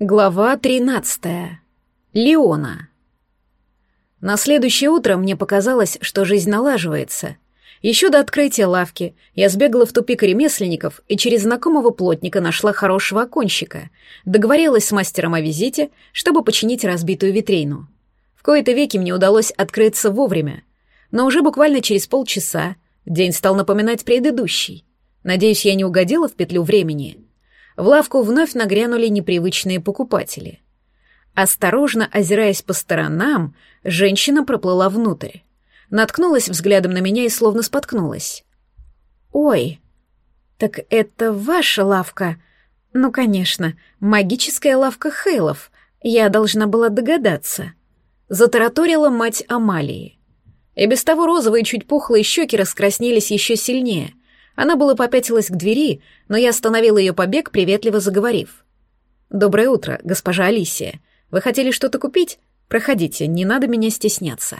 Глава 13. Леона. На следующее утро мне показалось, что жизнь налаживается. Еще до открытия лавки я сбегала в тупик ремесленников и через знакомого плотника нашла хорошего оконщика. Договорилась с мастером о визите, чтобы починить разбитую витрину. В кои-то веки мне удалось открыться вовремя. Но уже буквально через полчаса день стал напоминать предыдущий. Надеюсь, я не угодила в петлю времени — в лавку вновь нагрянули непривычные покупатели. Осторожно озираясь по сторонам, женщина проплыла внутрь. Наткнулась взглядом на меня и словно споткнулась. «Ой, так это ваша лавка?» «Ну, конечно, магическая лавка Хейлов. Я должна была догадаться». Затараторила мать Амалии. И без того розовые чуть пухлые щеки раскраснелись еще сильнее. Она было попятилась к двери, но я остановила ее побег, приветливо заговорив. «Доброе утро, госпожа Алисия. Вы хотели что-то купить? Проходите, не надо меня стесняться».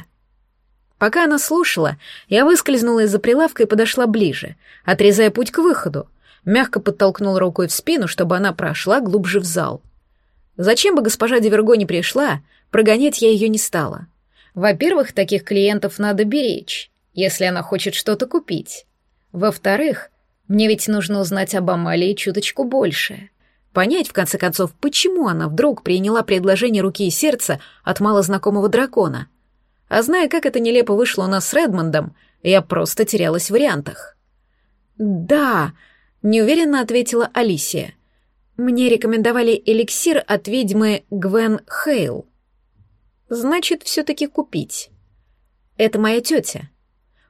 Пока она слушала, я выскользнула из-за прилавка и подошла ближе, отрезая путь к выходу. Мягко подтолкнула рукой в спину, чтобы она прошла глубже в зал. Зачем бы госпожа Диверго не пришла, прогонять я ее не стала. Во-первых, таких клиентов надо беречь, если она хочет что-то купить. Во-вторых, мне ведь нужно узнать об Амалии чуточку больше. Понять, в конце концов, почему она вдруг приняла предложение руки и сердца от малознакомого дракона. А зная, как это нелепо вышло у нас с Редмондом, я просто терялась в вариантах. «Да», — неуверенно ответила Алисия. «Мне рекомендовали эликсир от ведьмы Гвен Хейл». «Значит, все-таки купить». «Это моя тетя»,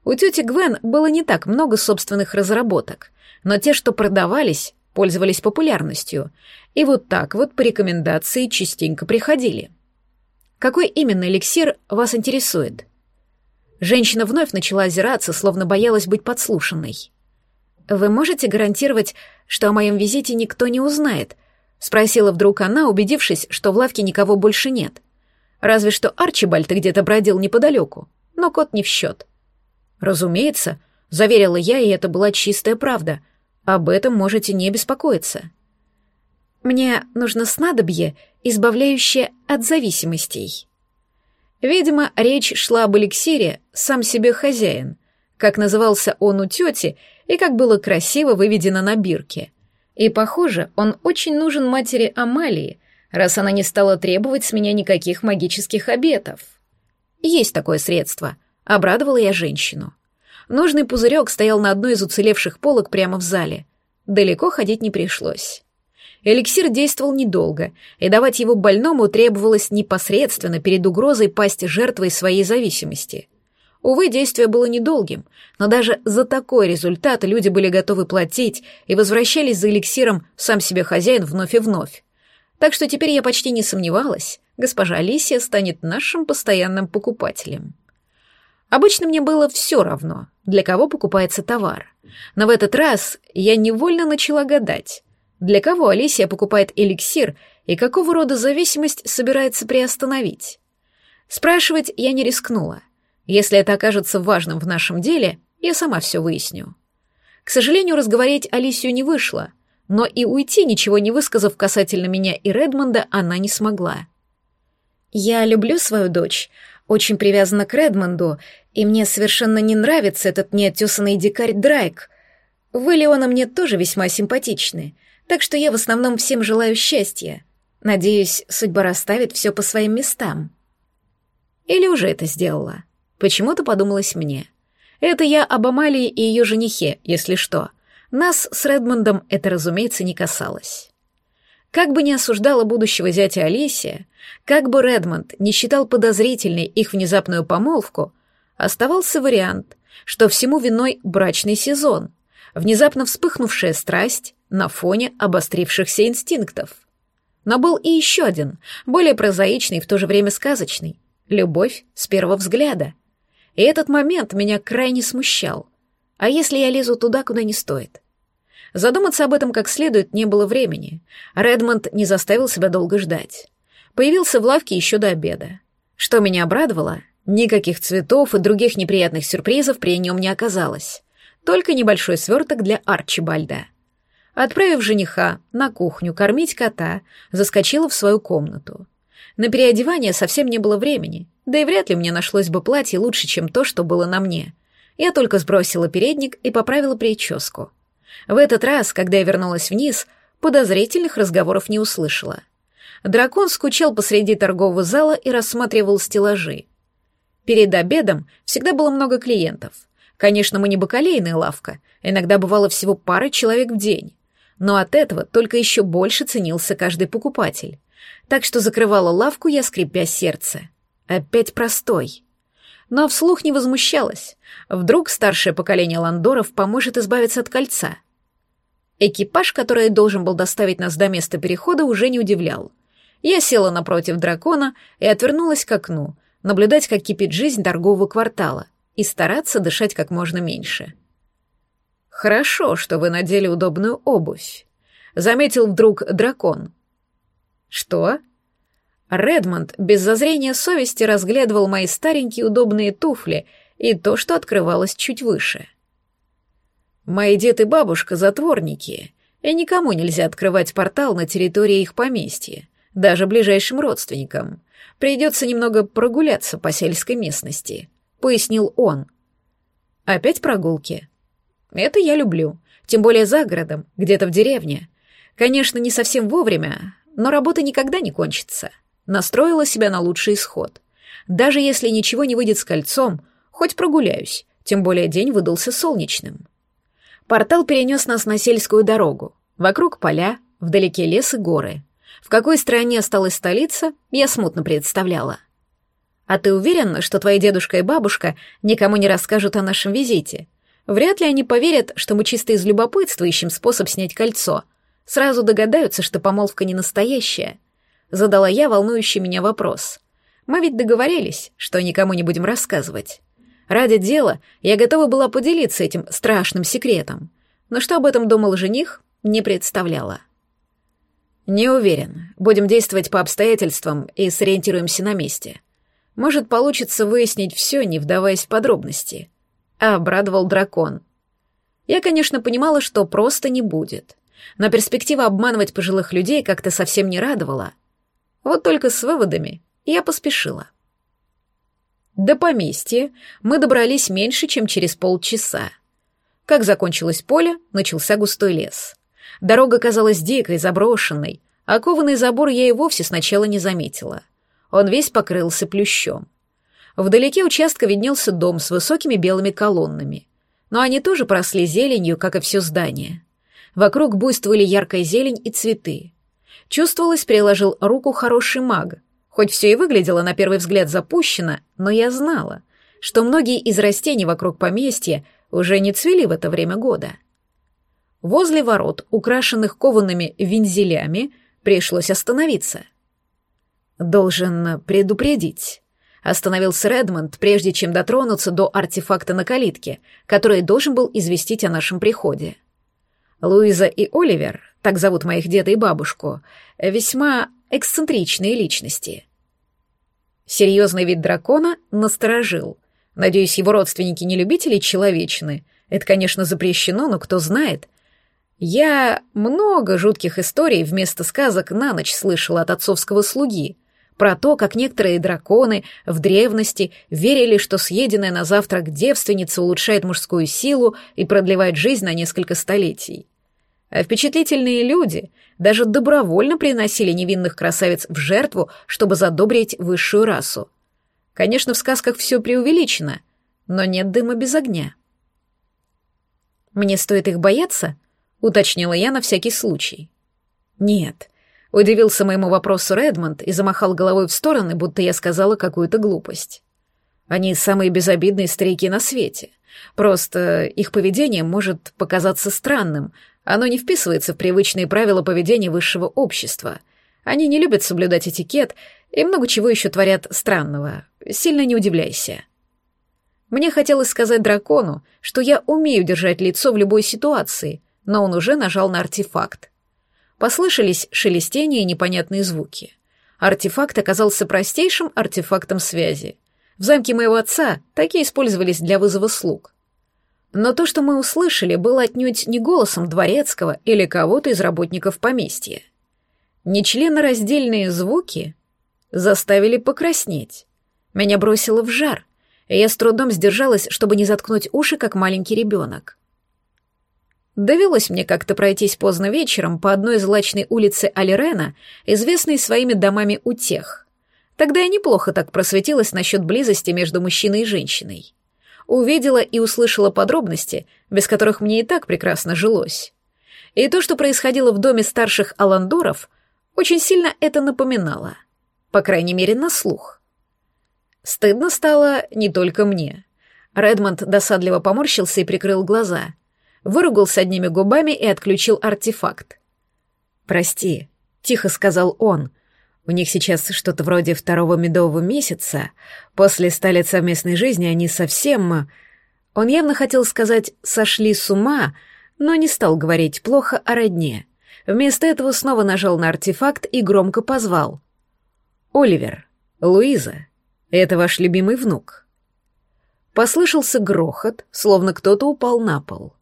у тети Гвен было не так много собственных разработок, но те, что продавались, пользовались популярностью, и вот так вот по рекомендации частенько приходили. Какой именно эликсир вас интересует? Женщина вновь начала озираться, словно боялась быть подслушанной. «Вы можете гарантировать, что о моем визите никто не узнает?» — спросила вдруг она, убедившись, что в лавке никого больше нет. Разве что Арчибальд где-то бродил неподалеку, но кот не в счет. «Разумеется», — заверила я, и это была чистая правда. «Об этом можете не беспокоиться». «Мне нужно снадобье, избавляющее от зависимостей». Видимо, речь шла об эликсире «сам себе хозяин», как назывался он у тети и как было красиво выведено на бирке. И, похоже, он очень нужен матери Амалии, раз она не стала требовать с меня никаких магических обетов. Есть такое средство — Обрадовала я женщину. Нужный пузырек стоял на одной из уцелевших полок прямо в зале. Далеко ходить не пришлось. Эликсир действовал недолго, и давать его больному требовалось непосредственно перед угрозой пасть жертвой своей зависимости. Увы, действие было недолгим, но даже за такой результат люди были готовы платить и возвращались за эликсиром сам себе хозяин вновь и вновь. Так что теперь я почти не сомневалась, госпожа Алисия станет нашим постоянным покупателем. Обычно мне было все равно, для кого покупается товар. Но в этот раз я невольно начала гадать, для кого Алисия покупает эликсир и какого рода зависимость собирается приостановить. Спрашивать я не рискнула. Если это окажется важным в нашем деле, я сама все выясню. К сожалению, разговорить Алисию не вышло, но и уйти, ничего не высказав касательно меня и Редмонда, она не смогла. «Я люблю свою дочь, очень привязана к Редмонду, и мне совершенно не нравится этот неотесанный дикарь Драйк. Вы, Леона, мне тоже весьма симпатичны, так что я в основном всем желаю счастья. Надеюсь, судьба расставит все по своим местам. Или уже это сделала? Почему-то подумалось мне. Это я об Амалии и ее женихе, если что. Нас с Редмондом это, разумеется, не касалось. Как бы ни осуждала будущего зятя Алисия, как бы Редмонд не считал подозрительной их внезапную помолвку, оставался вариант, что всему виной брачный сезон, внезапно вспыхнувшая страсть на фоне обострившихся инстинктов. Но был и еще один, более прозаичный и в то же время сказочный — любовь с первого взгляда. И этот момент меня крайне смущал. А если я лезу туда, куда не стоит? Задуматься об этом как следует не было времени. Редмонд не заставил себя долго ждать. Появился в лавке еще до обеда. Что меня обрадовало, никаких цветов и других неприятных сюрпризов при нем не оказалось. Только небольшой сверток для Арчибальда. Отправив жениха на кухню кормить кота, заскочила в свою комнату. На переодевание совсем не было времени, да и вряд ли мне нашлось бы платье лучше, чем то, что было на мне. Я только сбросила передник и поправила прическу. В этот раз, когда я вернулась вниз, подозрительных разговоров не услышала. Дракон скучал посреди торгового зала и рассматривал стеллажи. Перед обедом всегда было много клиентов. Конечно, мы не бакалейная лавка, иногда бывало всего пара человек в день но от этого только еще больше ценился каждый покупатель. Так что закрывала лавку я, скрипя сердце. Опять простой. Но вслух не возмущалась. Вдруг старшее поколение ландоров поможет избавиться от кольца. Экипаж, который должен был доставить нас до места перехода, уже не удивлял. Я села напротив дракона и отвернулась к окну, наблюдать, как кипит жизнь торгового квартала, и стараться дышать как можно меньше. — «Хорошо, что вы надели удобную обувь», — заметил вдруг дракон. «Что?» Редмонд без зазрения совести разглядывал мои старенькие удобные туфли и то, что открывалось чуть выше. «Мои дед и бабушка — затворники, и никому нельзя открывать портал на территории их поместья, даже ближайшим родственникам. Придется немного прогуляться по сельской местности», — пояснил он. «Опять прогулки?» Это я люблю, тем более за городом, где-то в деревне. Конечно, не совсем вовремя, но работа никогда не кончится. Настроила себя на лучший исход. Даже если ничего не выйдет с кольцом, хоть прогуляюсь, тем более день выдался солнечным. Портал перенес нас на сельскую дорогу. Вокруг поля, вдалеке лес и горы. В какой стране осталась столица, я смутно представляла. А ты уверен, что твои дедушка и бабушка никому не расскажут о нашем визите? Вряд ли они поверят, что мы чисто из любопытства ищем способ снять кольцо. Сразу догадаются, что помолвка не настоящая. Задала я волнующий меня вопрос. Мы ведь договорились, что никому не будем рассказывать. Ради дела я готова была поделиться этим страшным секретом. Но что об этом думал жених, не представляла. Не уверен. Будем действовать по обстоятельствам и сориентируемся на месте. Может, получится выяснить все, не вдаваясь в подробности обрадовал дракон. Я, конечно, понимала, что просто не будет, но перспектива обманывать пожилых людей как-то совсем не радовала. Вот только с выводами я поспешила. До поместья мы добрались меньше, чем через полчаса. Как закончилось поле, начался густой лес. Дорога казалась дикой, заброшенной, а кованый забор я и вовсе сначала не заметила. Он весь покрылся плющом. Вдалеке участка виднелся дом с высокими белыми колоннами. Но они тоже поросли зеленью, как и все здание. Вокруг буйствовали яркая зелень и цветы. Чувствовалось, приложил руку хороший маг. Хоть все и выглядело на первый взгляд запущено, но я знала, что многие из растений вокруг поместья уже не цвели в это время года. Возле ворот, украшенных коваными вензелями, пришлось остановиться. «Должен предупредить», Остановился Редмонд, прежде чем дотронуться до артефакта на калитке, который должен был известить о нашем приходе. Луиза и Оливер, так зовут моих деда и бабушку, весьма эксцентричные личности. Серьезный вид дракона насторожил. Надеюсь, его родственники не любители человечны. Это, конечно, запрещено, но кто знает. Я много жутких историй вместо сказок на ночь слышала от отцовского слуги — про то, как некоторые драконы в древности верили, что съеденная на завтрак девственница улучшает мужскую силу и продлевает жизнь на несколько столетий. А впечатлительные люди даже добровольно приносили невинных красавиц в жертву, чтобы задобрить высшую расу. Конечно, в сказках все преувеличено, но нет дыма без огня. «Мне стоит их бояться?» — уточнила я на всякий случай. «Нет», Удивился моему вопросу Редмонд и замахал головой в стороны, будто я сказала какую-то глупость. Они самые безобидные старики на свете. Просто их поведение может показаться странным. Оно не вписывается в привычные правила поведения высшего общества. Они не любят соблюдать этикет и много чего еще творят странного. Сильно не удивляйся. Мне хотелось сказать дракону, что я умею держать лицо в любой ситуации, но он уже нажал на артефакт. Послышались шелестения и непонятные звуки. Артефакт оказался простейшим артефактом связи. В замке моего отца такие использовались для вызова слуг. Но то, что мы услышали, было отнюдь не голосом дворецкого или кого-то из работников поместья. Нечленораздельные звуки заставили покраснеть. Меня бросило в жар, и я с трудом сдержалась, чтобы не заткнуть уши, как маленький ребенок. Довелось мне как-то пройтись поздно вечером по одной злачной улице Алирена, известной своими домами утех. Тогда я неплохо так просветилась насчет близости между мужчиной и женщиной. Увидела и услышала подробности, без которых мне и так прекрасно жилось. И то, что происходило в доме старших Аландоров, очень сильно это напоминало. По крайней мере, на слух. Стыдно стало не только мне. Редмонд досадливо поморщился и прикрыл глаза. Выругался одними губами и отключил артефакт. «Прости», — тихо сказал он. «У них сейчас что-то вроде второго медового месяца. После ста лет совместной жизни они совсем...» Он явно хотел сказать «сошли с ума», но не стал говорить плохо о родне. Вместо этого снова нажал на артефакт и громко позвал. «Оливер, Луиза, это ваш любимый внук». Послышался грохот, словно кто-то упал на пол.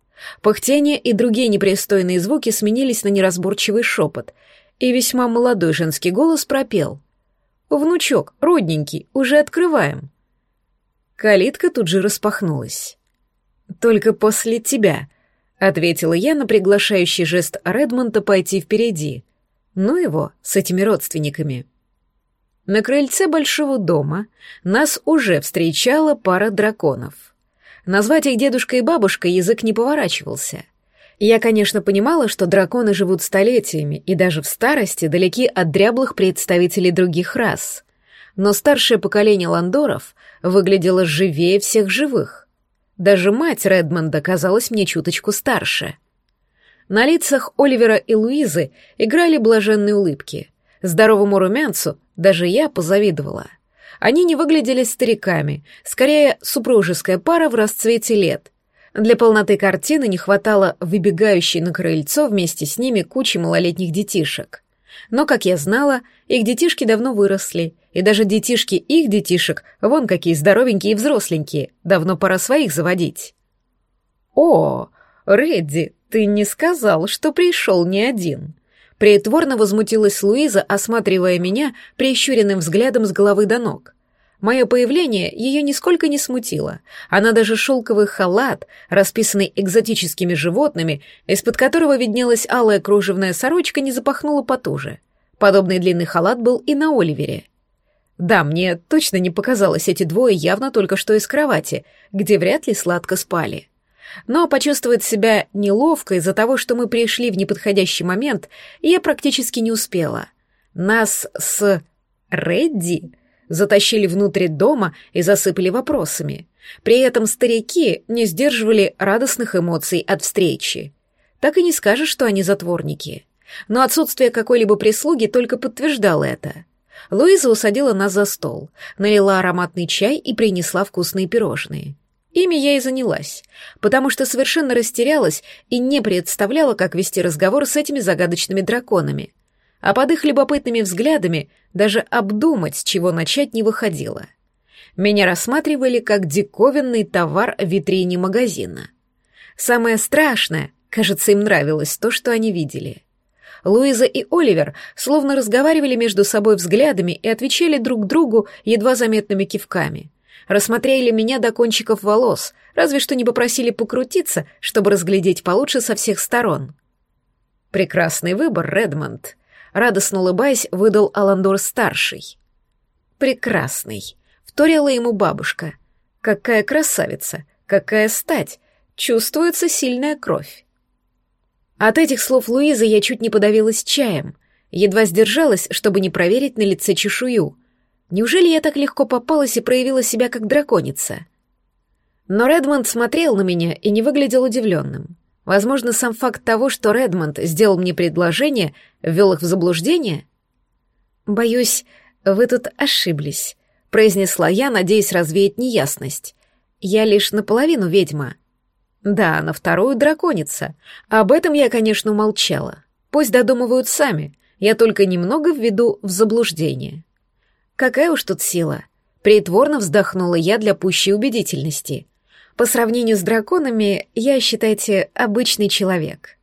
Пыхтение и другие непристойные звуки сменились на неразборчивый шепот, и весьма молодой женский голос пропел. «Внучок, родненький, уже открываем». Калитка тут же распахнулась. «Только после тебя», — ответила я на приглашающий жест Редмонта пойти впереди. «Ну его, с этими родственниками». На крыльце большого дома нас уже встречала пара драконов. Назвать их дедушкой и бабушкой язык не поворачивался. Я, конечно, понимала, что драконы живут столетиями и даже в старости далеки от дряблых представителей других рас. Но старшее поколение ландоров выглядело живее всех живых. Даже мать Редмонда казалась мне чуточку старше. На лицах Оливера и Луизы играли блаженные улыбки. Здоровому румянцу даже я позавидовала. Они не выглядели стариками, скорее супружеская пара в расцвете лет. Для полноты картины не хватало выбегающей на крыльцо вместе с ними кучи малолетних детишек. Но, как я знала, их детишки давно выросли, и даже детишки их детишек, вон какие здоровенькие и взросленькие, давно пора своих заводить. «О, Редди, ты не сказал, что пришел не один», Притворно возмутилась Луиза, осматривая меня прищуренным взглядом с головы до ног. Мое появление ее нисколько не смутило. Она даже шелковый халат, расписанный экзотическими животными, из-под которого виднелась алая кружевная сорочка, не запахнула потуже. Подобный длинный халат был и на Оливере. Да, мне точно не показалось эти двое явно только что из кровати, где вряд ли сладко спали. Но почувствовать себя неловко из-за того, что мы пришли в неподходящий момент, я практически не успела. Нас с Редди затащили внутрь дома и засыпали вопросами. При этом старики не сдерживали радостных эмоций от встречи. Так и не скажешь, что они затворники. Но отсутствие какой-либо прислуги только подтверждало это. Луиза усадила нас за стол, налила ароматный чай и принесла вкусные пирожные. Ими я и занялась, потому что совершенно растерялась и не представляла, как вести разговор с этими загадочными драконами. А под их любопытными взглядами даже обдумать, с чего начать, не выходило. Меня рассматривали как диковинный товар в витрине магазина. Самое страшное, кажется, им нравилось то, что они видели. Луиза и Оливер словно разговаривали между собой взглядами и отвечали друг другу едва заметными кивками — рассмотрели меня до кончиков волос, разве что не попросили покрутиться, чтобы разглядеть получше со всех сторон. «Прекрасный выбор, Редмонд», — радостно улыбаясь, выдал Аландор-старший. «Прекрасный», — вторила ему бабушка. «Какая красавица! Какая стать! Чувствуется сильная кровь!» От этих слов Луизы я чуть не подавилась чаем, едва сдержалась, чтобы не проверить на лице чешую — Неужели я так легко попалась и проявила себя как драконица? Но Редмонд смотрел на меня и не выглядел удивленным. Возможно, сам факт того, что Редмонд сделал мне предложение, ввел их в заблуждение? «Боюсь, вы тут ошиблись», — произнесла я, надеясь развеять неясность. «Я лишь наполовину ведьма». «Да, на вторую драконица. Об этом я, конечно, умолчала. Пусть додумывают сами, я только немного введу в заблуждение». Какая уж тут сила. Притворно вздохнула я для пущей убедительности. По сравнению с драконами, я, считайте, обычный человек.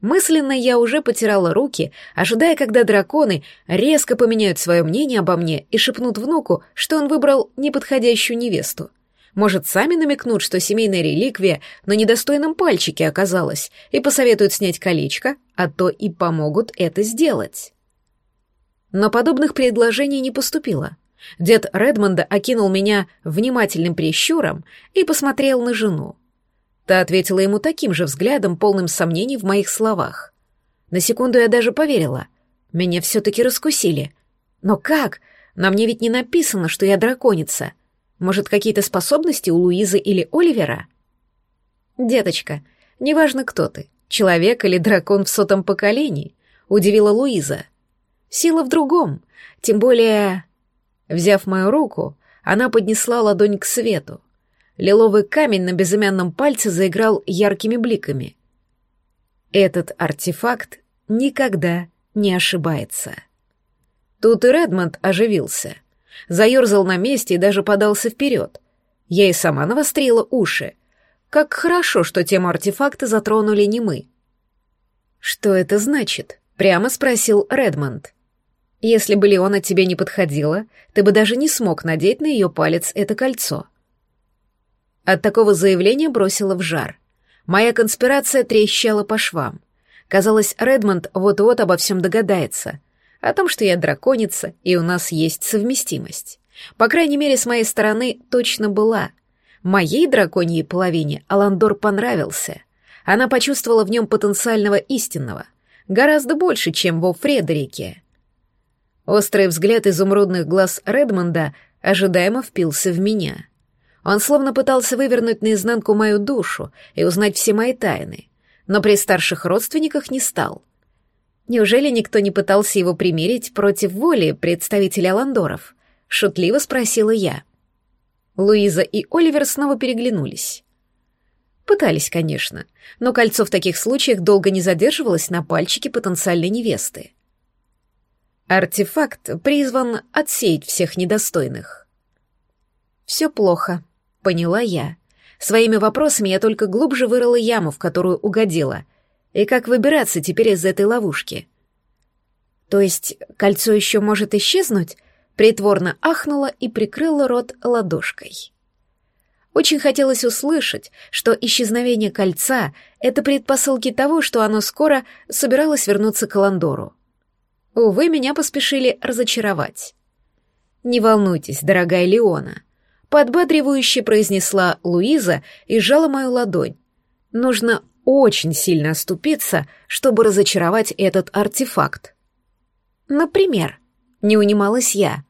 Мысленно я уже потирала руки, ожидая, когда драконы резко поменяют свое мнение обо мне и шепнут внуку, что он выбрал неподходящую невесту. Может, сами намекнут, что семейная реликвия на недостойном пальчике оказалась, и посоветуют снять колечко, а то и помогут это сделать. Но подобных предложений не поступило. Дед Редмонда окинул меня внимательным прищуром и посмотрел на жену. Та ответила ему таким же взглядом, полным сомнений в моих словах. На секунду я даже поверила. Меня все-таки раскусили. Но как? На мне ведь не написано, что я драконица. Может, какие-то способности у Луизы или Оливера? Деточка, неважно кто ты, человек или дракон в сотом поколении, удивила Луиза. Сила в другом, тем более... Взяв мою руку, она поднесла ладонь к свету. Лиловый камень на безымянном пальце заиграл яркими бликами. Этот артефакт никогда не ошибается. Тут и Редмонд оживился. Заерзал на месте и даже подался вперед. Я и сама навострила уши. Как хорошо, что тему артефакта затронули не мы. «Что это значит?» — прямо спросил Редмонд. «Если бы Леона тебе не подходила, ты бы даже не смог надеть на ее палец это кольцо». От такого заявления бросила в жар. Моя конспирация трещала по швам. Казалось, Редмонд вот-вот обо всем догадается. О том, что я драконица, и у нас есть совместимость. По крайней мере, с моей стороны точно была. Моей драконьей половине Аландор понравился. Она почувствовала в нем потенциального истинного. Гораздо больше, чем во Фредерике. Острый взгляд изумрудных глаз Редмонда ожидаемо впился в меня — он словно пытался вывернуть наизнанку мою душу и узнать все мои тайны, но при старших родственниках не стал. Неужели никто не пытался его примирить против воли представителя Ландоров? Шутливо спросила я. Луиза и Оливер снова переглянулись. Пытались, конечно, но кольцо в таких случаях долго не задерживалось на пальчике потенциальной невесты. Артефакт призван отсеять всех недостойных. Все плохо, Поняла я. Своими вопросами я только глубже вырыла яму, в которую угодила. И как выбираться теперь из этой ловушки? То есть кольцо еще может исчезнуть? Притворно ахнула и прикрыла рот ладошкой. Очень хотелось услышать, что исчезновение кольца — это предпосылки того, что оно скоро собиралось вернуться к Ландору. Увы, меня поспешили разочаровать. «Не волнуйтесь, дорогая Леона», подбадривающе произнесла Луиза и сжала мою ладонь. Нужно очень сильно оступиться, чтобы разочаровать этот артефакт. Например, не унималась я.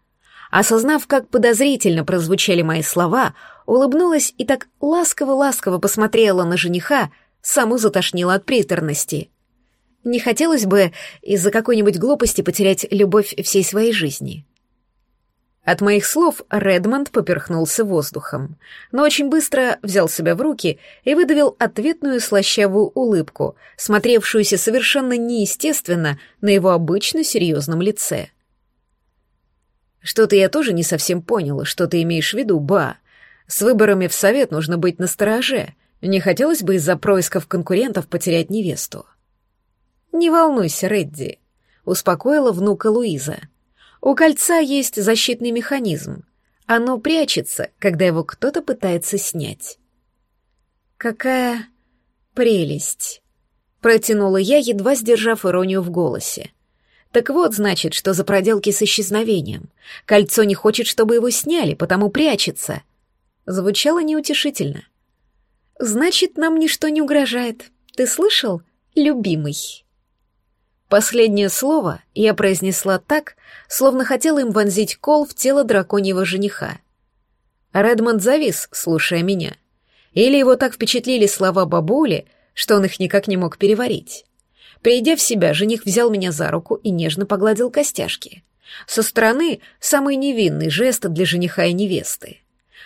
Осознав, как подозрительно прозвучали мои слова, улыбнулась и так ласково-ласково посмотрела на жениха, саму затошнила от приторности. Не хотелось бы из-за какой-нибудь глупости потерять любовь всей своей жизни. От моих слов Редмонд поперхнулся воздухом, но очень быстро взял себя в руки и выдавил ответную слащавую улыбку, смотревшуюся совершенно неестественно на его обычно серьезном лице. «Что-то я тоже не совсем поняла, что ты имеешь в виду, ба. С выборами в совет нужно быть настороже. Не хотелось бы из-за происков конкурентов потерять невесту». «Не волнуйся, Редди», — успокоила внука Луиза. — у кольца есть защитный механизм. Оно прячется, когда его кто-то пытается снять. Какая прелесть! Протянула я, едва сдержав иронию в голосе. Так вот, значит, что за проделки с исчезновением. Кольцо не хочет, чтобы его сняли, потому прячется. Звучало неутешительно. Значит, нам ничто не угрожает. Ты слышал, любимый? Последнее слово я произнесла так, словно хотела им вонзить кол в тело драконьего жениха. Редмонд завис, слушая меня. Или его так впечатлили слова бабули, что он их никак не мог переварить. Придя в себя, жених взял меня за руку и нежно погладил костяшки. Со стороны самый невинный жест для жениха и невесты.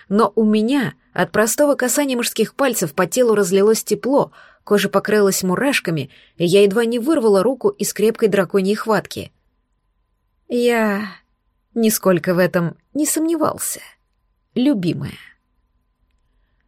Но у меня от простого касания мужских пальцев по телу разлилось тепло, Кожа покрылась мурашками, и я едва не вырвала руку из крепкой драконьей хватки. Я нисколько в этом не сомневался. Любимая.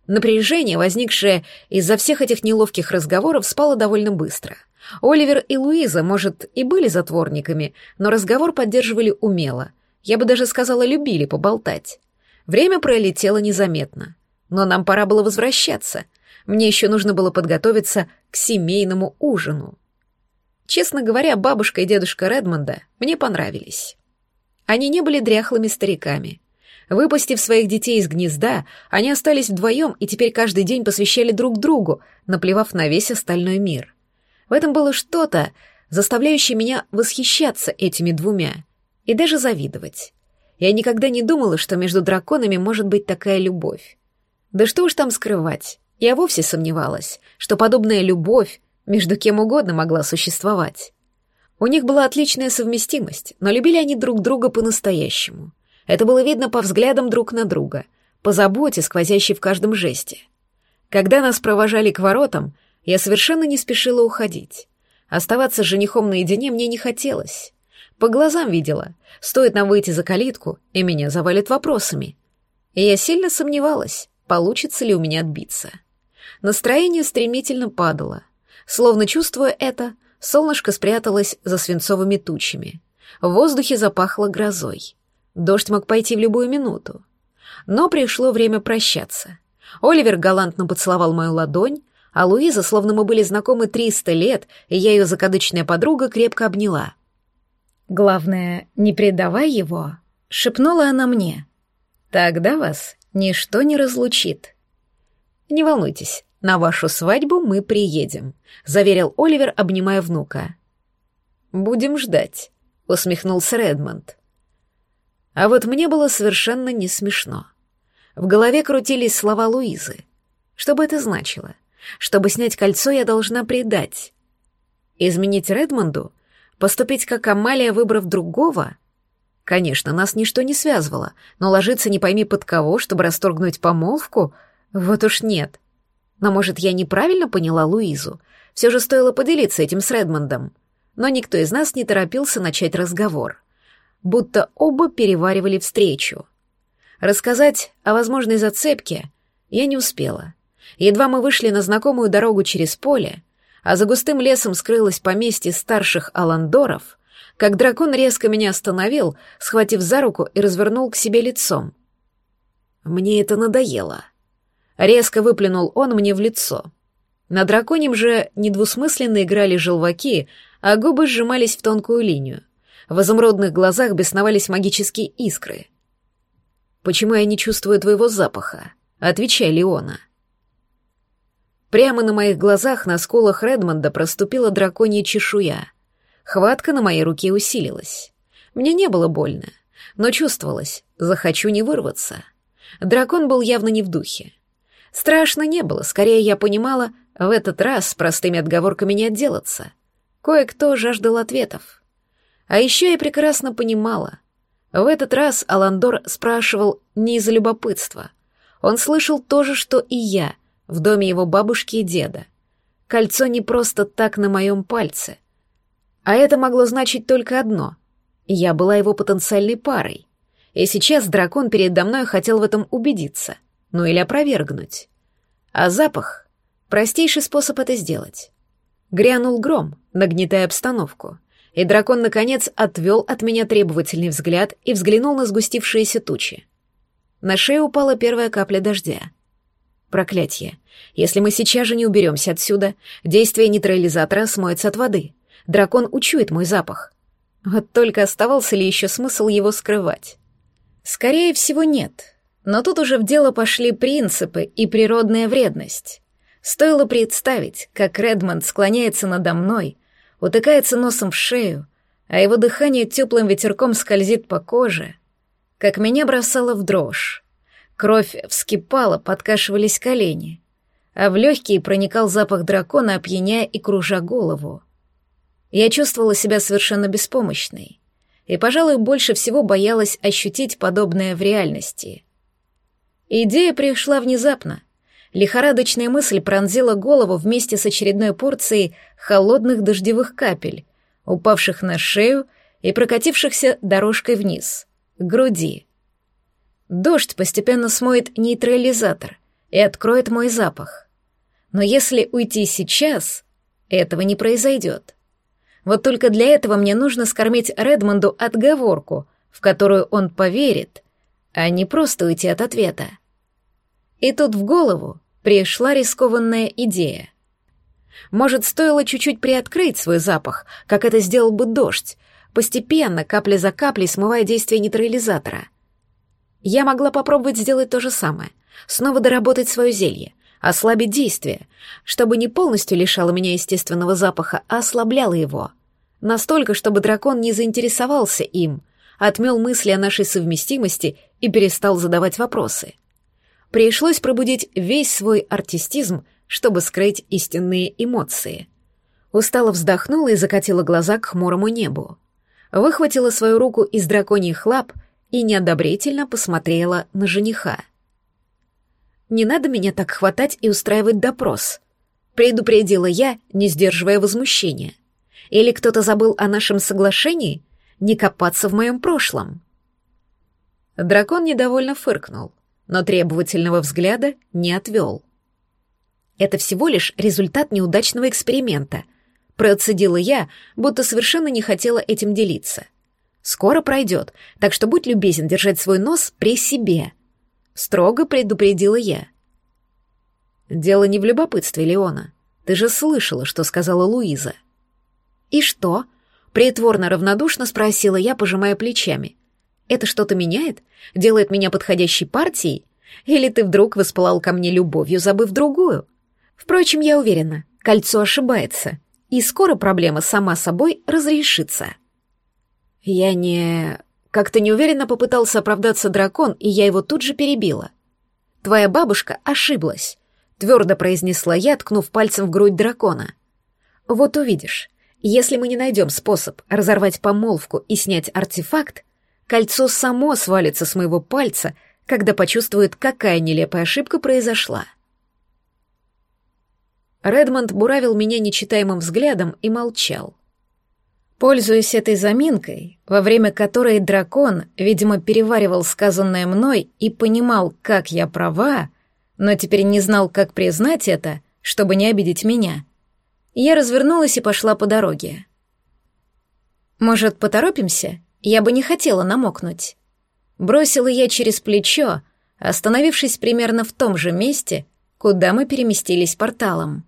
Напряжение, возникшее из-за всех этих неловких разговоров, спало довольно быстро. Оливер и Луиза, может, и были затворниками, но разговор поддерживали умело. Я бы даже сказала, любили поболтать. Время пролетело незаметно. Но нам пора было возвращаться. Мне еще нужно было подготовиться к семейному ужину. Честно говоря, бабушка и дедушка Редмонда мне понравились. Они не были дряхлыми стариками. Выпустив своих детей из гнезда, они остались вдвоем и теперь каждый день посвящали друг другу, наплевав на весь остальной мир. В этом было что-то, заставляющее меня восхищаться этими двумя и даже завидовать. Я никогда не думала, что между драконами может быть такая любовь. Да что уж там скрывать, я вовсе сомневалась, что подобная любовь между кем угодно могла существовать. У них была отличная совместимость, но любили они друг друга по-настоящему. Это было видно по взглядам друг на друга, по заботе, сквозящей в каждом жесте. Когда нас провожали к воротам, я совершенно не спешила уходить. Оставаться с женихом наедине мне не хотелось. По глазам видела, стоит нам выйти за калитку, и меня завалят вопросами. И я сильно сомневалась, получится ли у меня отбиться. Настроение стремительно падало. Словно чувствуя это, Солнышко спряталось за свинцовыми тучами. В воздухе запахло грозой. Дождь мог пойти в любую минуту. Но пришло время прощаться. Оливер галантно поцеловал мою ладонь, а Луиза, словно мы были знакомы триста лет, и я ее закадычная подруга, крепко обняла. «Главное, не предавай его», — шепнула она мне. «Тогда вас ничто не разлучит». «Не волнуйтесь, «На вашу свадьбу мы приедем», — заверил Оливер, обнимая внука. «Будем ждать», — усмехнулся Редмонд. А вот мне было совершенно не смешно. В голове крутились слова Луизы. Что бы это значило? Чтобы снять кольцо, я должна предать. Изменить Редмонду? Поступить как Амалия, выбрав другого? Конечно, нас ничто не связывало, но ложиться не пойми под кого, чтобы расторгнуть помолвку? Вот уж нет. Но, может, я неправильно поняла Луизу? Все же стоило поделиться этим с Редмондом. Но никто из нас не торопился начать разговор. Будто оба переваривали встречу. Рассказать о возможной зацепке я не успела. Едва мы вышли на знакомую дорогу через поле, а за густым лесом скрылось поместье старших аландоров, как дракон резко меня остановил, схватив за руку и развернул к себе лицом. Мне это надоело. Резко выплюнул он мне в лицо. На драконьем же недвусмысленно играли желваки, а губы сжимались в тонкую линию. В изумрудных глазах бесновались магические искры. «Почему я не чувствую твоего запаха?» Отвечай, Леона. Прямо на моих глазах на скулах Редмонда проступила драконья чешуя. Хватка на моей руке усилилась. Мне не было больно, но чувствовалось, захочу не вырваться. Дракон был явно не в духе. Страшно не было, скорее я понимала, в этот раз с простыми отговорками не отделаться. Кое-кто жаждал ответов. А еще я прекрасно понимала. В этот раз Аландор спрашивал не из-за любопытства. Он слышал то же, что и я, в доме его бабушки и деда. Кольцо не просто так на моем пальце. А это могло значить только одно. Я была его потенциальной парой. И сейчас дракон передо мной хотел в этом убедиться — ну или опровергнуть. А запах — простейший способ это сделать. Грянул гром, нагнетая обстановку, и дракон, наконец, отвел от меня требовательный взгляд и взглянул на сгустившиеся тучи. На шею упала первая капля дождя. Проклятье. Если мы сейчас же не уберемся отсюда, действие нейтрализатора смоется от воды. Дракон учует мой запах. Вот только оставался ли еще смысл его скрывать? Скорее всего, нет. Но тут уже в дело пошли принципы и природная вредность. Стоило представить, как Редмонд склоняется надо мной, утыкается носом в шею, а его дыхание теплым ветерком скользит по коже, как меня бросало в дрожь. Кровь вскипала, подкашивались колени, а в легкие проникал запах дракона, опьяняя и кружа голову. Я чувствовала себя совершенно беспомощной и, пожалуй, больше всего боялась ощутить подобное в реальности — Идея пришла внезапно. Лихорадочная мысль пронзила голову вместе с очередной порцией холодных дождевых капель, упавших на шею и прокатившихся дорожкой вниз, к груди. Дождь постепенно смоет нейтрализатор, и откроет мой запах. Но если уйти сейчас, этого не произойдет. Вот только для этого мне нужно скормить Редмонду отговорку, в которую он поверит, а не просто уйти от ответа. И тут в голову пришла рискованная идея. Может, стоило чуть-чуть приоткрыть свой запах, как это сделал бы дождь, постепенно, капля за каплей, смывая действие нейтрализатора. Я могла попробовать сделать то же самое, снова доработать свое зелье, ослабить действие, чтобы не полностью лишало меня естественного запаха, а ослабляло его. Настолько, чтобы дракон не заинтересовался им, отмел мысли о нашей совместимости и перестал задавать вопросы. Пришлось пробудить весь свой артистизм, чтобы скрыть истинные эмоции. Устало вздохнула и закатила глаза к хмурому небу. Выхватила свою руку из драконьих лап и неодобрительно посмотрела на жениха. «Не надо меня так хватать и устраивать допрос», — предупредила я, не сдерживая возмущения. «Или кто-то забыл о нашем соглашении не копаться в моем прошлом?» Дракон недовольно фыркнул, но требовательного взгляда не отвел. Это всего лишь результат неудачного эксперимента. Процедила я, будто совершенно не хотела этим делиться. Скоро пройдет, так что будь любезен держать свой нос при себе. Строго предупредила я. Дело не в любопытстве, Леона. Ты же слышала, что сказала Луиза. И что? Притворно равнодушно спросила я, пожимая плечами. Это что-то меняет? Делает меня подходящей партией? Или ты вдруг воспылал ко мне любовью, забыв другую? Впрочем, я уверена, кольцо ошибается, и скоро проблема сама собой разрешится. Я не... Как-то неуверенно попытался оправдаться дракон, и я его тут же перебила. «Твоя бабушка ошиблась», — твердо произнесла я, ткнув пальцем в грудь дракона. «Вот увидишь, если мы не найдем способ разорвать помолвку и снять артефакт, кольцо само свалится с моего пальца, когда почувствует, какая нелепая ошибка произошла». Редмонд буравил меня нечитаемым взглядом и молчал. Пользуясь этой заминкой, во время которой дракон, видимо, переваривал сказанное мной и понимал, как я права, но теперь не знал, как признать это, чтобы не обидеть меня, я развернулась и пошла по дороге. «Может, поторопимся? Я бы не хотела намокнуть». Бросила я через плечо, остановившись примерно в том же месте, куда мы переместились порталом.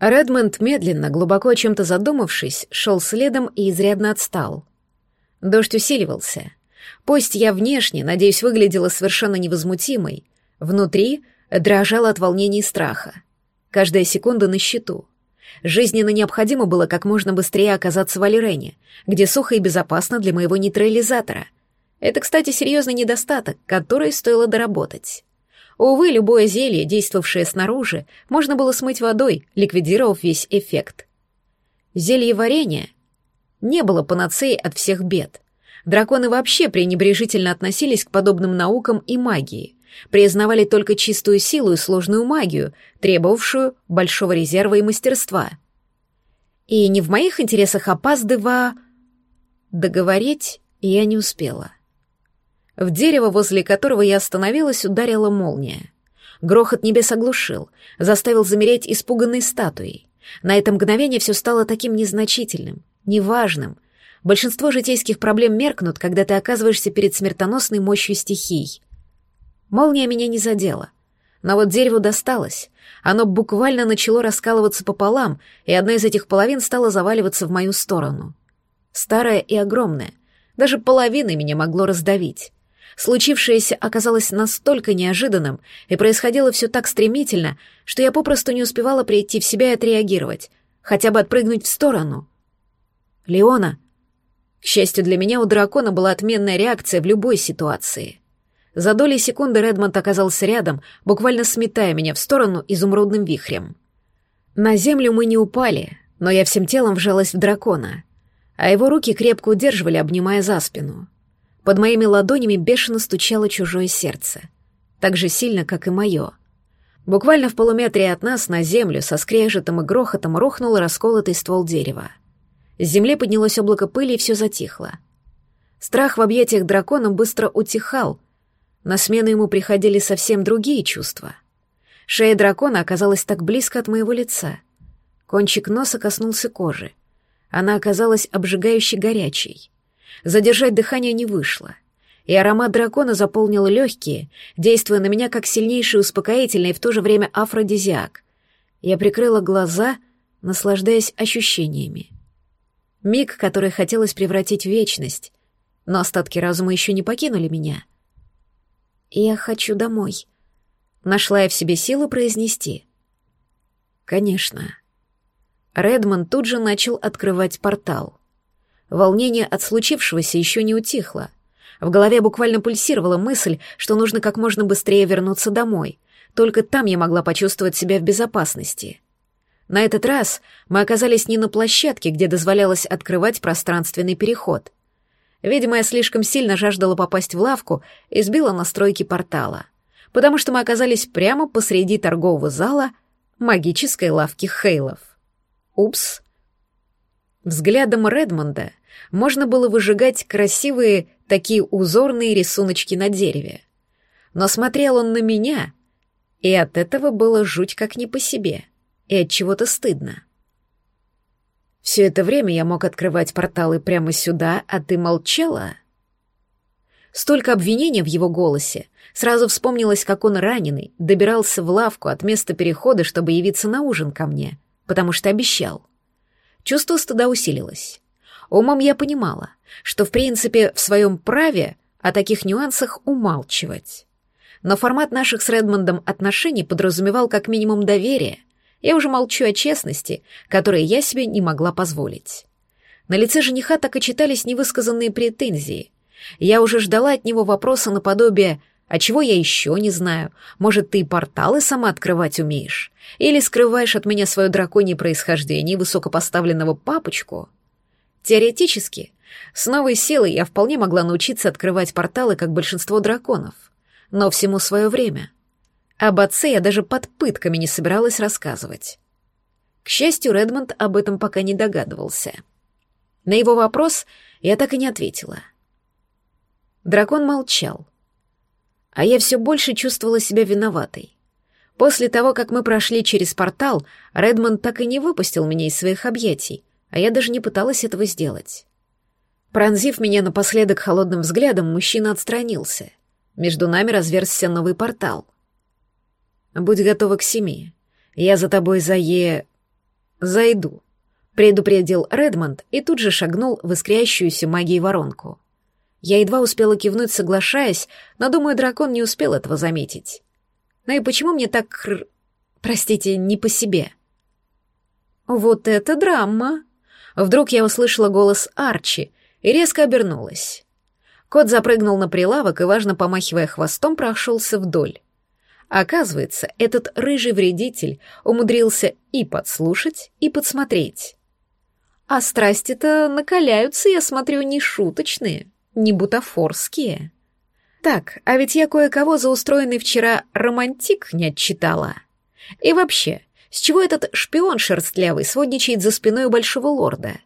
Редмонд медленно, глубоко чем-то задумавшись, шел следом и изрядно отстал. Дождь усиливался. Пусть я внешне, надеюсь, выглядела совершенно невозмутимой, внутри дрожала от волнения и страха. Каждая секунда на счету. Жизненно необходимо было как можно быстрее оказаться в Алирене, где сухо и безопасно для моего нейтрализатора. Это, кстати, серьезный недостаток, который стоило доработать. Увы, любое зелье, действовавшее снаружи, можно было смыть водой, ликвидировав весь эффект. Зелье варенья не было панацеей от всех бед. Драконы вообще пренебрежительно относились к подобным наукам и магии, признавали только чистую силу и сложную магию, требовавшую большого резерва и мастерства. И не в моих интересах опаздыва... Договорить я не успела. В дерево, возле которого я остановилась, ударила молния. Грохот небес оглушил, заставил замереть испуганной статуей. На это мгновение все стало таким незначительным, неважным. Большинство житейских проблем меркнут, когда ты оказываешься перед смертоносной мощью стихий. Молния меня не задела. Но вот дереву досталось. Оно буквально начало раскалываться пополам, и одна из этих половин стала заваливаться в мою сторону. Старая и огромная. Даже половины меня могло раздавить. Случившееся оказалось настолько неожиданным и происходило все так стремительно, что я попросту не успевала прийти в себя и отреагировать, хотя бы отпрыгнуть в сторону. «Леона!» К счастью для меня, у дракона была отменная реакция в любой ситуации. За доли секунды Редмонд оказался рядом, буквально сметая меня в сторону изумрудным вихрем. На землю мы не упали, но я всем телом вжалась в дракона, а его руки крепко удерживали, обнимая за спину. Под моими ладонями бешено стучало чужое сердце. Так же сильно, как и мое. Буквально в полуметре от нас на землю со скрежетом и грохотом рухнул расколотый ствол дерева. С земли поднялось облако пыли, и все затихло. Страх в объятиях дракона быстро утихал. На смену ему приходили совсем другие чувства. Шея дракона оказалась так близко от моего лица. Кончик носа коснулся кожи. Она оказалась обжигающе горячей. Задержать дыхание не вышло, и аромат дракона заполнил легкие, действуя на меня как сильнейший успокоительный и в то же время афродизиак. Я прикрыла глаза, наслаждаясь ощущениями. Миг, который хотелось превратить в вечность, но остатки разума еще не покинули меня. «Я хочу домой», — нашла я в себе силы произнести. «Конечно». Редмонд тут же начал открывать портал. Волнение от случившегося еще не утихло. В голове буквально пульсировала мысль, что нужно как можно быстрее вернуться домой. Только там я могла почувствовать себя в безопасности. На этот раз мы оказались не на площадке, где дозволялось открывать пространственный переход. Видимо, я слишком сильно жаждала попасть в лавку и сбила настройки портала, потому что мы оказались прямо посреди торгового зала магической лавки Хейлов. Упс. Взглядом Редмонда можно было выжигать красивые такие узорные рисуночки на дереве. Но смотрел он на меня, и от этого было жуть как не по себе — и от чего-то стыдно. Все это время я мог открывать порталы прямо сюда, а ты молчала? Столько обвинения в его голосе. Сразу вспомнилось, как он раненый, добирался в лавку от места перехода, чтобы явиться на ужин ко мне, потому что обещал. Чувство стыда усилилось. Умом я понимала, что, в принципе, в своем праве о таких нюансах умалчивать. Но формат наших с Редмондом отношений подразумевал как минимум доверие — я уже молчу о честности, которой я себе не могла позволить. На лице жениха так и читались невысказанные претензии. Я уже ждала от него вопроса наподобие «А чего я еще не знаю? Может, ты порталы сама открывать умеешь? Или скрываешь от меня свое драконье происхождение и высокопоставленного папочку?» Теоретически, с новой силой я вполне могла научиться открывать порталы, как большинство драконов. Но всему свое время — об отце я даже под пытками не собиралась рассказывать. К счастью, Редмонд об этом пока не догадывался. На его вопрос я так и не ответила. Дракон молчал. А я все больше чувствовала себя виноватой. После того, как мы прошли через портал, Редмонд так и не выпустил меня из своих объятий, а я даже не пыталась этого сделать. Пронзив меня напоследок холодным взглядом, мужчина отстранился. Между нами разверзся новый портал — Будь готова к семи. Я за тобой за е... зайду», — предупредил Редмонд и тут же шагнул в искрящуюся магией воронку. Я едва успела кивнуть, соглашаясь, но, думаю, дракон не успел этого заметить. Ну и почему мне так... простите, не по себе? «Вот это драма!» Вдруг я услышала голос Арчи и резко обернулась. Кот запрыгнул на прилавок и, важно помахивая хвостом, прошелся вдоль. Оказывается, этот рыжий вредитель умудрился и подслушать, и подсмотреть. А страсти-то накаляются, я смотрю, не шуточные, не бутафорские. Так, а ведь я кое-кого за устроенный вчера романтик не отчитала. И вообще, с чего этот шпион шерстлявый сводничает за спиной у большого лорда?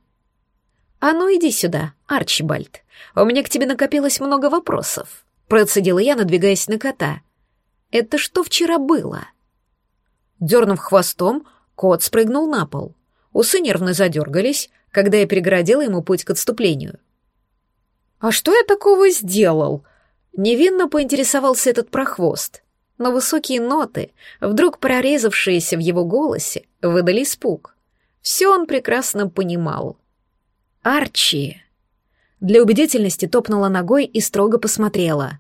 А ну иди сюда, Арчибальд. У меня к тебе накопилось много вопросов. Процедила я, надвигаясь на кота — это что вчера было? Дернув хвостом, кот спрыгнул на пол. Усы нервно задергались, когда я перегородила ему путь к отступлению. «А что я такого сделал?» Невинно поинтересовался этот прохвост, но высокие ноты, вдруг прорезавшиеся в его голосе, выдали испуг. Все он прекрасно понимал. «Арчи!» Для убедительности топнула ногой и строго посмотрела.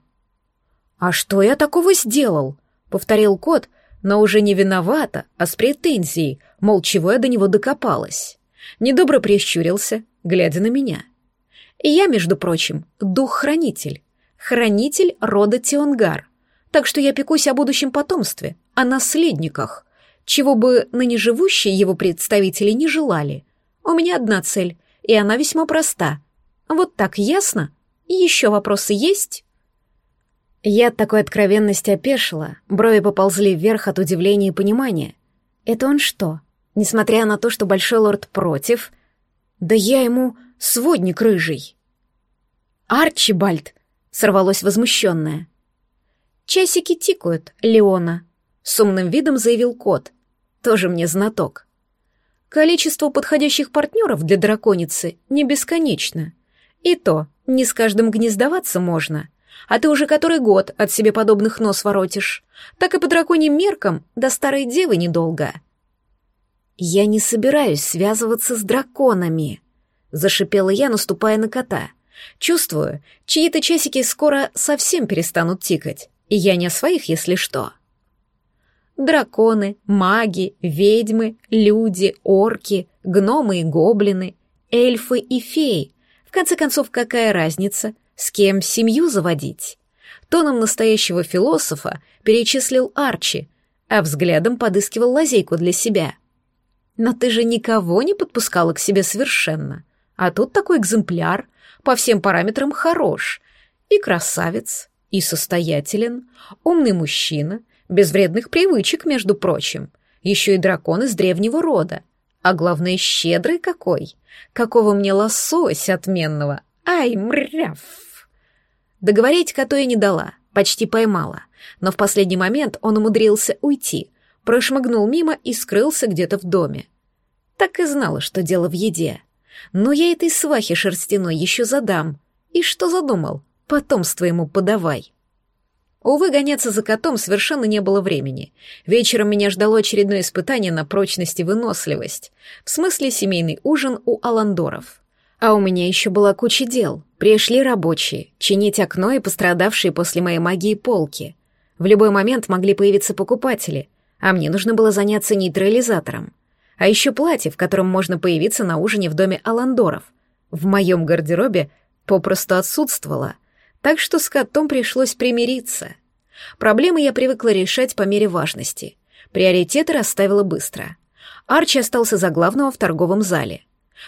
«А что я такого сделал?» — повторил кот, но уже не виновата, а с претензией, мол, чего я до него докопалась. Недобро прищурился, глядя на меня. И я, между прочим, дух-хранитель, хранитель рода Тионгар, так что я пекусь о будущем потомстве, о наследниках, чего бы ныне живущие его представители не желали. У меня одна цель, и она весьма проста. Вот так ясно? Еще вопросы есть?» Я от такой откровенности опешила, брови поползли вверх от удивления и понимания. Это он что? Несмотря на то, что Большой Лорд против... Да я ему сводник рыжий. «Арчибальд!» — сорвалось возмущенное. «Часики тикают, Леона», — С умным видом заявил кот. Тоже мне знаток. Количество подходящих партнеров для драконицы не бесконечно. И то, не с каждым гнездоваться можно. А ты уже который год от себе подобных нос воротишь. Так и по драконьим меркам до старой девы недолго. Я не собираюсь связываться с драконами, зашипела я, наступая на кота. Чувствую, чьи-то часики скоро совсем перестанут тикать, и я не о своих, если что. Драконы, маги, ведьмы, люди, орки, гномы и гоблины, эльфы и феи. В конце концов, какая разница, с кем семью заводить? Тоном настоящего философа перечислил Арчи, а взглядом подыскивал лазейку для себя. Но ты же никого не подпускала к себе совершенно. А тут такой экземпляр, по всем параметрам хорош. И красавец, и состоятелен, умный мужчина, без вредных привычек, между прочим. Еще и дракон из древнего рода. А главное, щедрый какой. Какого мне лосось отменного. Ай, мряв. Договорить коту я не дала, почти поймала. Но в последний момент он умудрился уйти, прошмыгнул мимо и скрылся где-то в доме. Так и знала, что дело в еде. Но я этой свахе шерстяной еще задам. И что задумал? Потомство ему подавай. Увы, гоняться за котом совершенно не было времени. Вечером меня ждало очередное испытание на прочность и выносливость. В смысле семейный ужин у Аландоров. А у меня еще была куча дел. Пришли рабочие, чинить окно и пострадавшие после моей магии полки. В любой момент могли появиться покупатели, а мне нужно было заняться нейтрализатором. А еще платье, в котором можно появиться на ужине в доме Аландоров. В моем гардеробе попросту отсутствовало — так что с котом пришлось примириться. Проблемы я привыкла решать по мере важности. Приоритеты расставила быстро. Арчи остался за главного в торговом зале.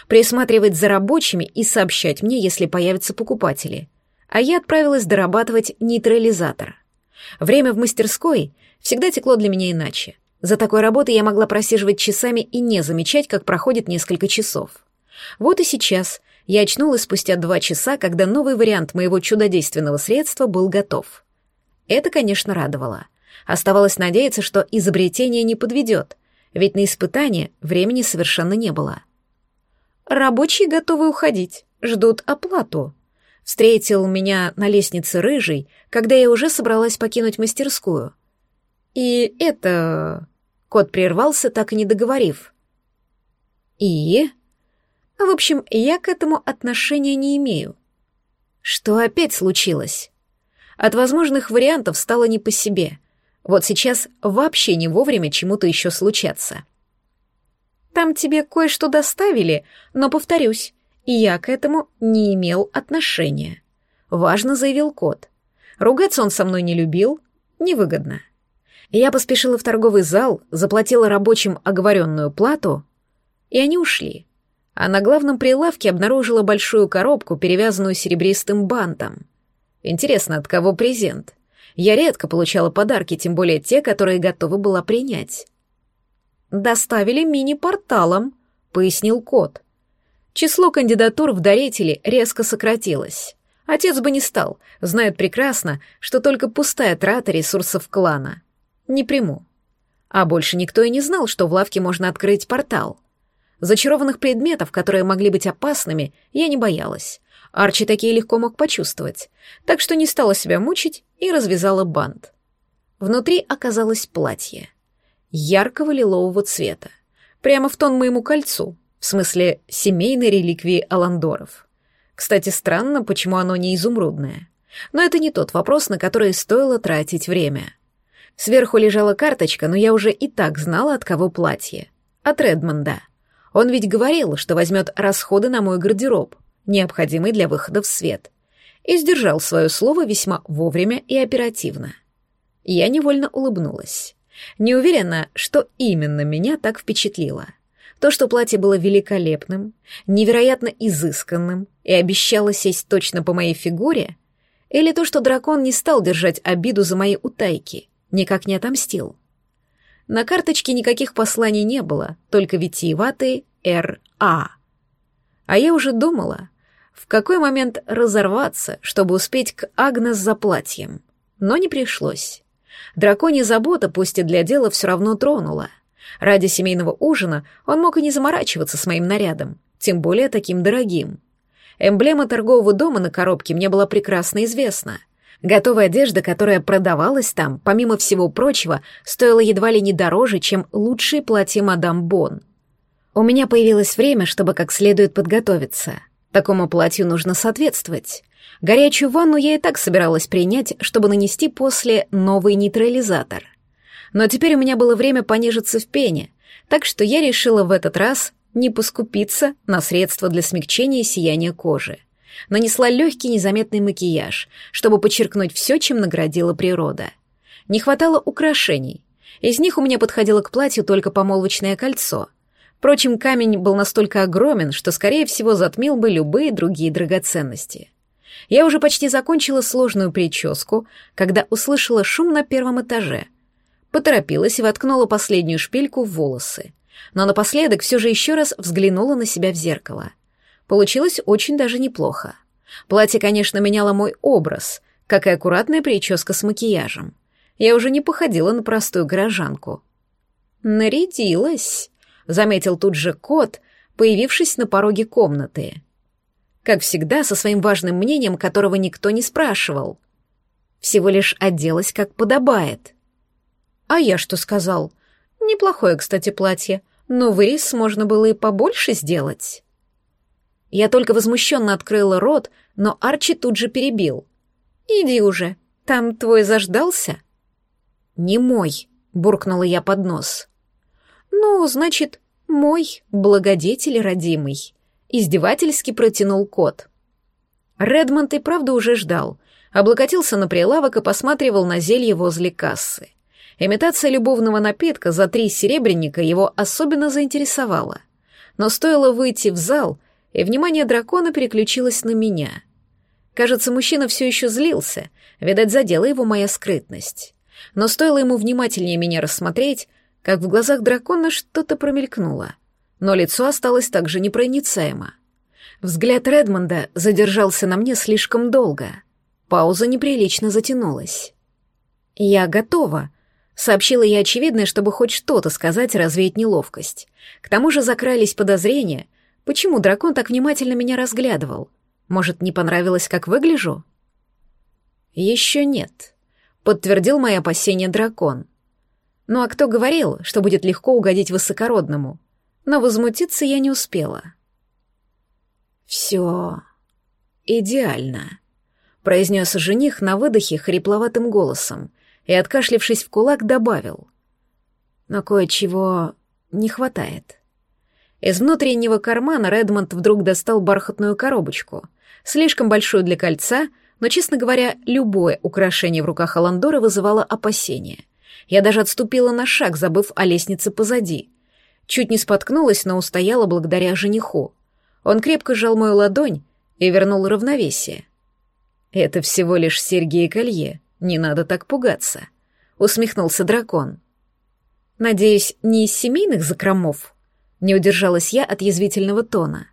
Присматривать за рабочими и сообщать мне, если появятся покупатели. А я отправилась дорабатывать нейтрализатор. Время в мастерской всегда текло для меня иначе. За такой работой я могла просиживать часами и не замечать, как проходит несколько часов. Вот и сейчас я очнулась спустя два часа, когда новый вариант моего чудодейственного средства был готов. Это, конечно, радовало. Оставалось надеяться, что изобретение не подведет, ведь на испытание времени совершенно не было. Рабочие готовы уходить, ждут оплату. Встретил меня на лестнице рыжий, когда я уже собралась покинуть мастерскую. И это... Кот прервался, так и не договорив. И... А в общем, я к этому отношения не имею. Что опять случилось? От возможных вариантов стало не по себе. Вот сейчас вообще не вовремя чему-то еще случаться. Там тебе кое-что доставили, но, повторюсь, я к этому не имел отношения. Важно заявил кот. Ругаться он со мной не любил, невыгодно. Я поспешила в торговый зал, заплатила рабочим оговоренную плату, и они ушли а на главном прилавке обнаружила большую коробку, перевязанную серебристым бантом. Интересно, от кого презент? Я редко получала подарки, тем более те, которые готова была принять. «Доставили мини-порталом», — пояснил кот. Число кандидатур в дарители резко сократилось. Отец бы не стал, знает прекрасно, что только пустая трата ресурсов клана. Не приму. А больше никто и не знал, что в лавке можно открыть портал — Зачарованных предметов, которые могли быть опасными, я не боялась. Арчи такие легко мог почувствовать, так что не стала себя мучить и развязала бант. Внутри оказалось платье. Яркого лилового цвета. Прямо в тон моему кольцу, в смысле семейной реликвии Аландоров. Кстати, странно, почему оно не изумрудное. Но это не тот вопрос, на который стоило тратить время. Сверху лежала карточка, но я уже и так знала, от кого платье. От Редмонда. Он ведь говорил, что возьмет расходы на мой гардероб, необходимый для выхода в свет, и сдержал свое слово весьма вовремя и оперативно. Я невольно улыбнулась. Не уверена, что именно меня так впечатлило. То, что платье было великолепным, невероятно изысканным и обещало сесть точно по моей фигуре, или то, что дракон не стал держать обиду за мои утайки, никак не отомстил. На карточке никаких посланий не было, только витиеватые «Р.А». А я уже думала, в какой момент разорваться, чтобы успеть к Агнес за платьем. Но не пришлось. Драконья забота, пусть и для дела, все равно тронула. Ради семейного ужина он мог и не заморачиваться с моим нарядом, тем более таким дорогим. Эмблема торгового дома на коробке мне была прекрасно известна. Готовая одежда, которая продавалась там, помимо всего прочего, стоила едва ли не дороже, чем лучшие платья мадам Бон. У меня появилось время, чтобы как следует подготовиться. Такому платью нужно соответствовать. Горячую ванну я и так собиралась принять, чтобы нанести после новый нейтрализатор. Но теперь у меня было время понежиться в пене, так что я решила в этот раз не поскупиться на средства для смягчения сияния кожи. Нанесла легкий незаметный макияж, чтобы подчеркнуть все, чем наградила природа. Не хватало украшений. Из них у меня подходило к платью только помолвочное кольцо. Впрочем, камень был настолько огромен, что, скорее всего, затмил бы любые другие драгоценности. Я уже почти закончила сложную прическу, когда услышала шум на первом этаже. Поторопилась и воткнула последнюю шпильку в волосы но напоследок все же еще раз взглянула на себя в зеркало. Получилось очень даже неплохо. Платье, конечно, меняло мой образ, как и аккуратная прическа с макияжем. Я уже не походила на простую горожанку. «Нарядилась», — заметил тут же кот, появившись на пороге комнаты. Как всегда, со своим важным мнением, которого никто не спрашивал. Всего лишь оделась, как подобает. «А я что сказал?» «Неплохое, кстати, платье но вырез можно было и побольше сделать. Я только возмущенно открыла рот, но Арчи тут же перебил. «Иди уже, там твой заждался?» «Не мой», — буркнула я под нос. «Ну, значит, мой благодетель родимый», — издевательски протянул кот. Редмонд и правда уже ждал, облокотился на прилавок и посматривал на зелье возле кассы. Имитация любовного напитка за три серебряника его особенно заинтересовала. Но стоило выйти в зал, и внимание дракона переключилось на меня. Кажется, мужчина все еще злился, видать, задела его моя скрытность. Но стоило ему внимательнее меня рассмотреть, как в глазах дракона что-то промелькнуло. Но лицо осталось также непроницаемо. Взгляд Редмонда задержался на мне слишком долго. Пауза неприлично затянулась. «Я готова», Сообщила я очевидное, чтобы хоть что-то сказать развеять неловкость. К тому же закрались подозрения, почему дракон так внимательно меня разглядывал. Может, не понравилось, как выгляжу? Еще нет, подтвердил мои опасения дракон. Ну а кто говорил, что будет легко угодить высокородному? Но возмутиться я не успела. Все идеально, произнес жених на выдохе хрипловатым голосом, и, откашлившись в кулак, добавил. Но кое-чего не хватает. Из внутреннего кармана Редмонд вдруг достал бархатную коробочку, слишком большую для кольца, но, честно говоря, любое украшение в руках Аландора вызывало опасения. Я даже отступила на шаг, забыв о лестнице позади. Чуть не споткнулась, но устояла благодаря жениху. Он крепко сжал мою ладонь и вернул равновесие. «Это всего лишь серьги и колье», «Не надо так пугаться», — усмехнулся дракон. «Надеюсь, не из семейных закромов?» — не удержалась я от язвительного тона.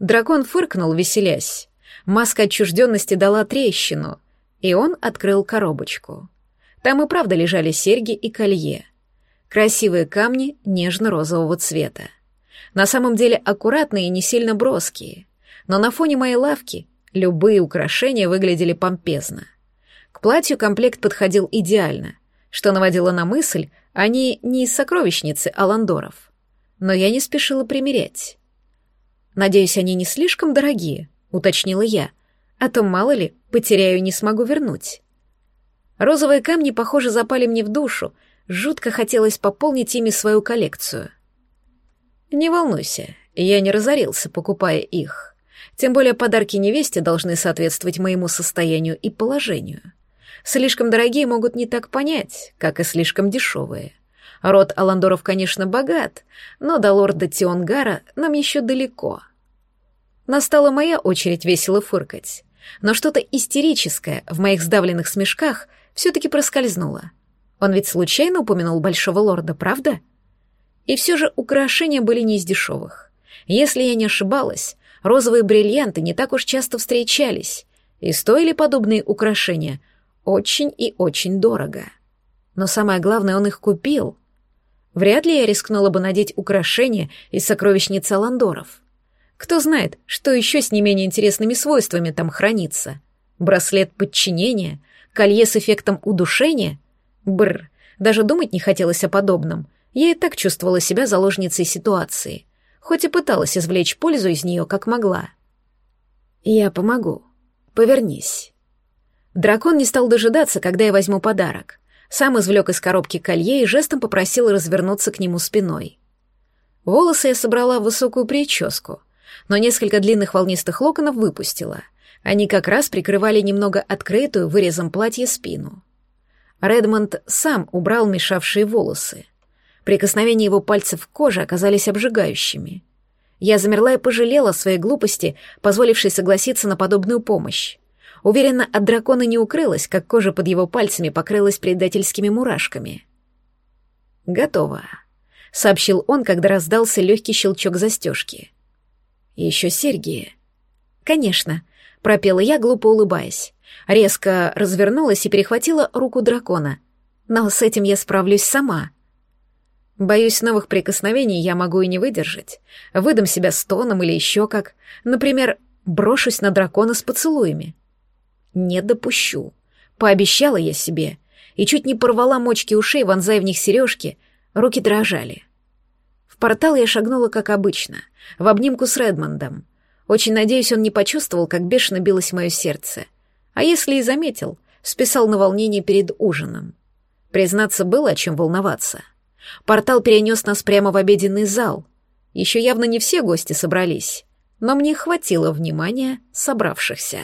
Дракон фыркнул, веселясь. Маска отчужденности дала трещину, и он открыл коробочку. Там и правда лежали серьги и колье. Красивые камни нежно-розового цвета. На самом деле аккуратные и не сильно броские. Но на фоне моей лавки любые украшения выглядели помпезно. К платью комплект подходил идеально, что наводило на мысль, они не из сокровищницы Аландоров. Но я не спешила примерять. «Надеюсь, они не слишком дорогие», — уточнила я, «а то, мало ли, потеряю и не смогу вернуть». Розовые камни, похоже, запали мне в душу, жутко хотелось пополнить ими свою коллекцию. «Не волнуйся, я не разорился, покупая их. Тем более подарки невесте должны соответствовать моему состоянию и положению. Слишком дорогие могут не так понять, как и слишком дешевые. Род Аландоров, конечно, богат, но до лорда Тионгара нам еще далеко. Настала моя очередь весело фыркать, но что-то истерическое в моих сдавленных смешках все-таки проскользнуло. Он ведь случайно упомянул большого лорда, правда? И все же украшения были не из дешевых. Если я не ошибалась, розовые бриллианты не так уж часто встречались, и стоили подобные украшения очень и очень дорого. Но самое главное, он их купил. Вряд ли я рискнула бы надеть украшения из сокровищницы Ландоров. Кто знает, что еще с не менее интересными свойствами там хранится. Браслет подчинения, колье с эффектом удушения. Бррр, даже думать не хотелось о подобном. Я и так чувствовала себя заложницей ситуации, хоть и пыталась извлечь пользу из нее как могла. «Я помогу. Повернись». Дракон не стал дожидаться, когда я возьму подарок. Сам извлек из коробки колье и жестом попросил развернуться к нему спиной. Волосы я собрала в высокую прическу, но несколько длинных волнистых локонов выпустила. Они как раз прикрывали немного открытую вырезом платья спину. Редмонд сам убрал мешавшие волосы. Прикосновения его пальцев к коже оказались обжигающими. Я замерла и пожалела своей глупости, позволившей согласиться на подобную помощь. Уверенно, от дракона не укрылась, как кожа под его пальцами покрылась предательскими мурашками. «Готово», — сообщил он, когда раздался легкий щелчок застежки. «Еще серьги». «Конечно», — пропела я, глупо улыбаясь. Резко развернулась и перехватила руку дракона. «Но с этим я справлюсь сама». Боюсь, новых прикосновений я могу и не выдержать. Выдам себя стоном или еще как. Например, брошусь на дракона с поцелуями. Не допущу. Пообещала я себе. И чуть не порвала мочки ушей, вонзая в них сережки. Руки дрожали. В портал я шагнула, как обычно, в обнимку с Редмондом. Очень надеюсь, он не почувствовал, как бешено билось мое сердце. А если и заметил, списал на волнение перед ужином. Признаться, было о чем волноваться. — Портал перенес нас прямо в обеденный зал. Еще явно не все гости собрались, но мне хватило внимания собравшихся.